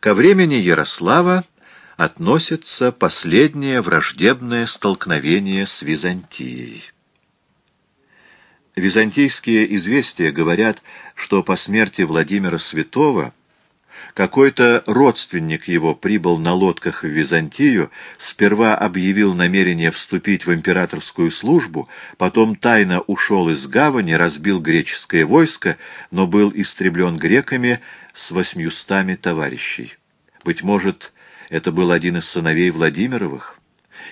Ко времени Ярослава относится последнее враждебное столкновение с Византией. Византийские известия говорят, что по смерти Владимира Святого какой-то родственник его прибыл на лодках в Византию, сперва объявил намерение вступить в императорскую службу, потом тайно ушел из гавани, разбил греческое войско, но был истреблен греками с восьмьюстами товарищей. Быть может, это был один из сыновей Владимировых,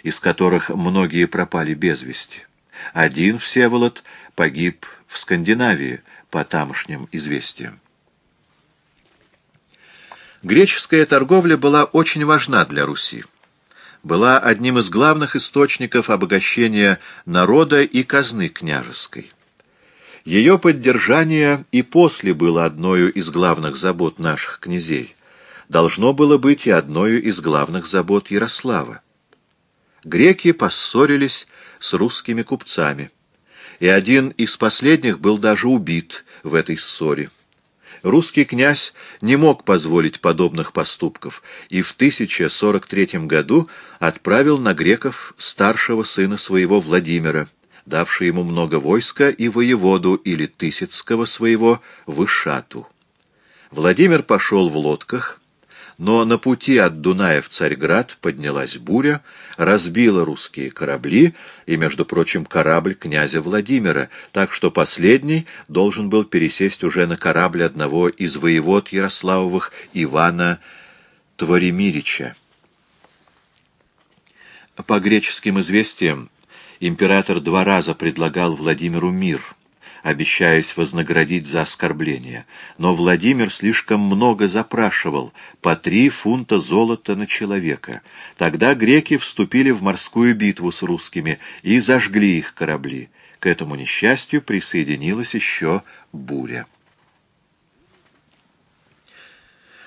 из которых многие пропали без вести. Один Всеволод погиб в Скандинавии, по тамошним известиям. Греческая торговля была очень важна для Руси. Была одним из главных источников обогащения народа и казны княжеской. Ее поддержание и после было одной из главных забот наших князей. Должно было быть и одной из главных забот Ярослава. Греки поссорились с русскими купцами, и один из последних был даже убит в этой ссоре русский князь не мог позволить подобных поступков и в 1043 году отправил на греков старшего сына своего Владимира, давший ему много войска, и воеводу или Тысяцкого своего Вышату. Владимир пошел в лодках, но на пути от Дуная в Царьград поднялась буря, разбила русские корабли и, между прочим, корабль князя Владимира, так что последний должен был пересесть уже на корабль одного из воевод Ярославовых Ивана Творимирича. По греческим известиям, император два раза предлагал Владимиру мир — обещаясь вознаградить за оскорбление. Но Владимир слишком много запрашивал, по три фунта золота на человека. Тогда греки вступили в морскую битву с русскими и зажгли их корабли. К этому несчастью присоединилась еще буря.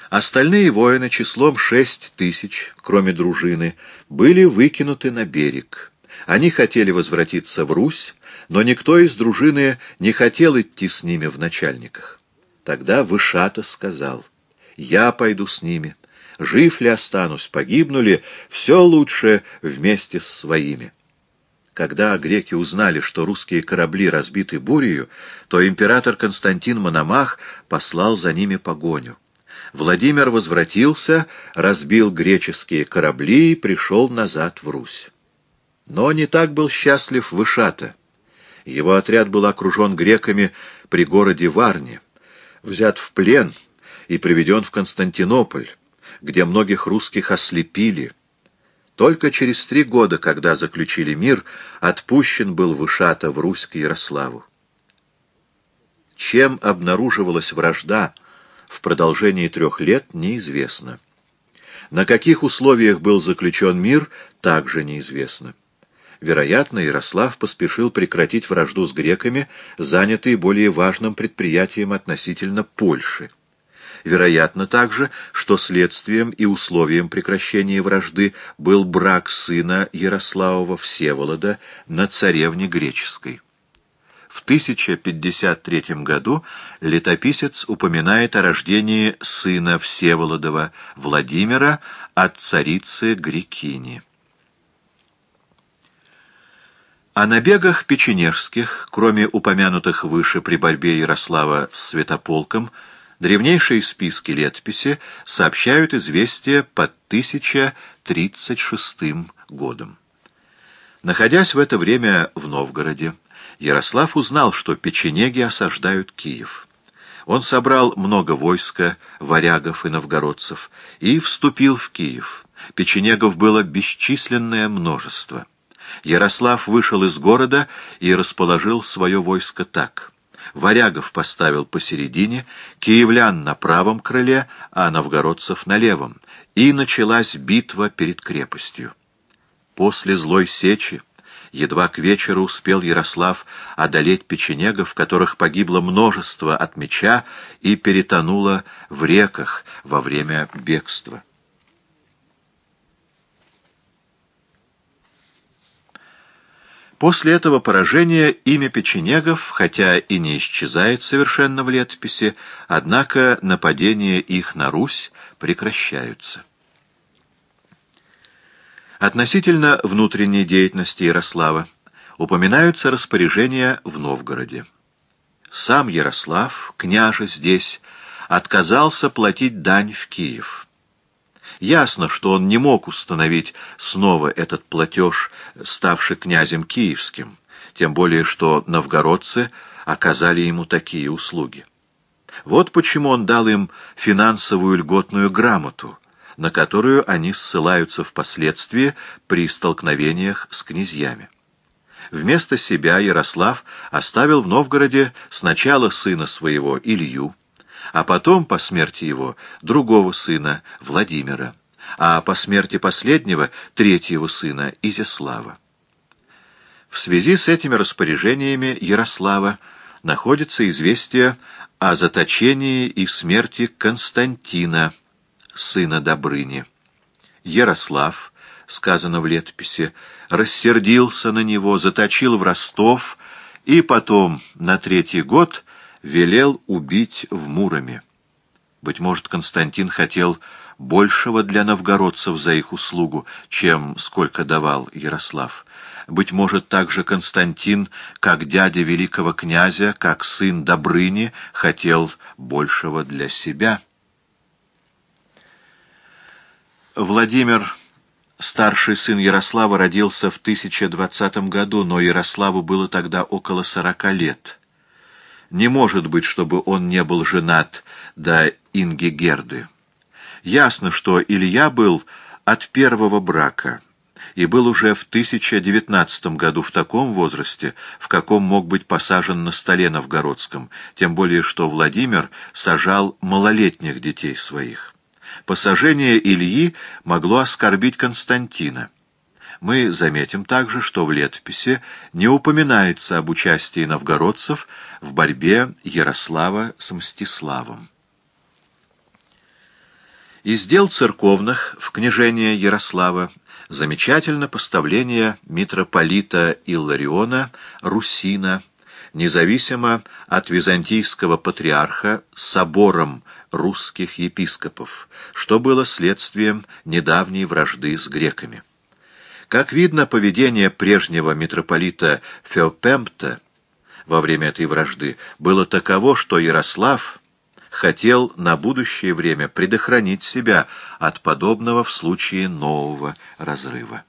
Остальные воины числом шесть тысяч, кроме дружины, были выкинуты на берег. Они хотели возвратиться в Русь, но никто из дружины не хотел идти с ними в начальниках. Тогда Вышата сказал, «Я пойду с ними. Жив ли останусь, погибну ли, все лучше вместе с своими». Когда греки узнали, что русские корабли разбиты бурею, то император Константин Мономах послал за ними погоню. Владимир возвратился, разбил греческие корабли и пришел назад в Русь. Но не так был счастлив Вышата. Его отряд был окружен греками при городе Варне, взят в плен и приведен в Константинополь, где многих русских ослепили. Только через три года, когда заключили мир, отпущен был Вышата в Русь к Ярославу. Чем обнаруживалась вражда в продолжении трех лет, неизвестно. На каких условиях был заключен мир, также неизвестно. Вероятно, Ярослав поспешил прекратить вражду с греками, занятые более важным предприятием относительно Польши. Вероятно также, что следствием и условием прекращения вражды был брак сына Ярославова Всеволода на царевне греческой. В 1053 году летописец упоминает о рождении сына Всеволодова Владимира от царицы Грекини. О набегах печенежских, кроме упомянутых выше при борьбе Ярослава с Святополком, древнейшие списки летописи сообщают известия под 1036 годом. Находясь в это время в Новгороде, Ярослав узнал, что печенеги осаждают Киев. Он собрал много войска, варягов и новгородцев, и вступил в Киев. Печенегов было бесчисленное множество. Ярослав вышел из города и расположил свое войско так. Варягов поставил посередине, киевлян на правом крыле, а новгородцев на левом, и началась битва перед крепостью. После злой сечи едва к вечеру успел Ярослав одолеть печенегов, которых погибло множество от меча и перетонуло в реках во время бегства. После этого поражения имя печенегов, хотя и не исчезает совершенно в летописи, однако нападения их на Русь прекращаются. Относительно внутренней деятельности Ярослава упоминаются распоряжения в Новгороде. Сам Ярослав, княже здесь, отказался платить дань в Киев. Ясно, что он не мог установить снова этот платеж, ставший князем киевским, тем более что новгородцы оказали ему такие услуги. Вот почему он дал им финансовую льготную грамоту, на которую они ссылаются впоследствии при столкновениях с князьями. Вместо себя Ярослав оставил в Новгороде сначала сына своего Илью, а потом, по смерти его, другого сына Владимира, а по смерти последнего — третьего сына Изяслава. В связи с этими распоряжениями Ярослава находится известие о заточении и смерти Константина, сына Добрыни. Ярослав, сказано в летописи, рассердился на него, заточил в Ростов и потом на третий год велел убить в Муроме. Быть может, Константин хотел большего для новгородцев за их услугу, чем сколько давал Ярослав. Быть может, также Константин, как дядя великого князя, как сын Добрыни, хотел большего для себя. Владимир, старший сын Ярослава, родился в 1020 году, но Ярославу было тогда около сорока лет. Не может быть, чтобы он не был женат до Инги Герды. Ясно, что Илья был от первого брака и был уже в 1019 году в таком возрасте, в каком мог быть посажен на столе новгородском, тем более что Владимир сажал малолетних детей своих. Посажение Ильи могло оскорбить Константина. Мы заметим также, что в летописи не упоминается об участии новгородцев в борьбе Ярослава с Мстиславом. Из дел церковных в княжение Ярослава замечательно поставление митрополита Иллариона Русина, независимо от византийского патриарха, собором русских епископов, что было следствием недавней вражды с греками. Как видно, поведение прежнего митрополита Феопемпта во время этой вражды было таково, что Ярослав хотел на будущее время предохранить себя от подобного в случае нового разрыва.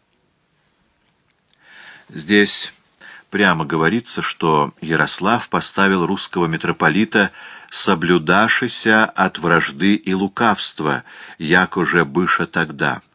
Здесь прямо говорится, что Ярослав поставил русского митрополита соблюдашися от вражды и лукавства, як уже быша тогда —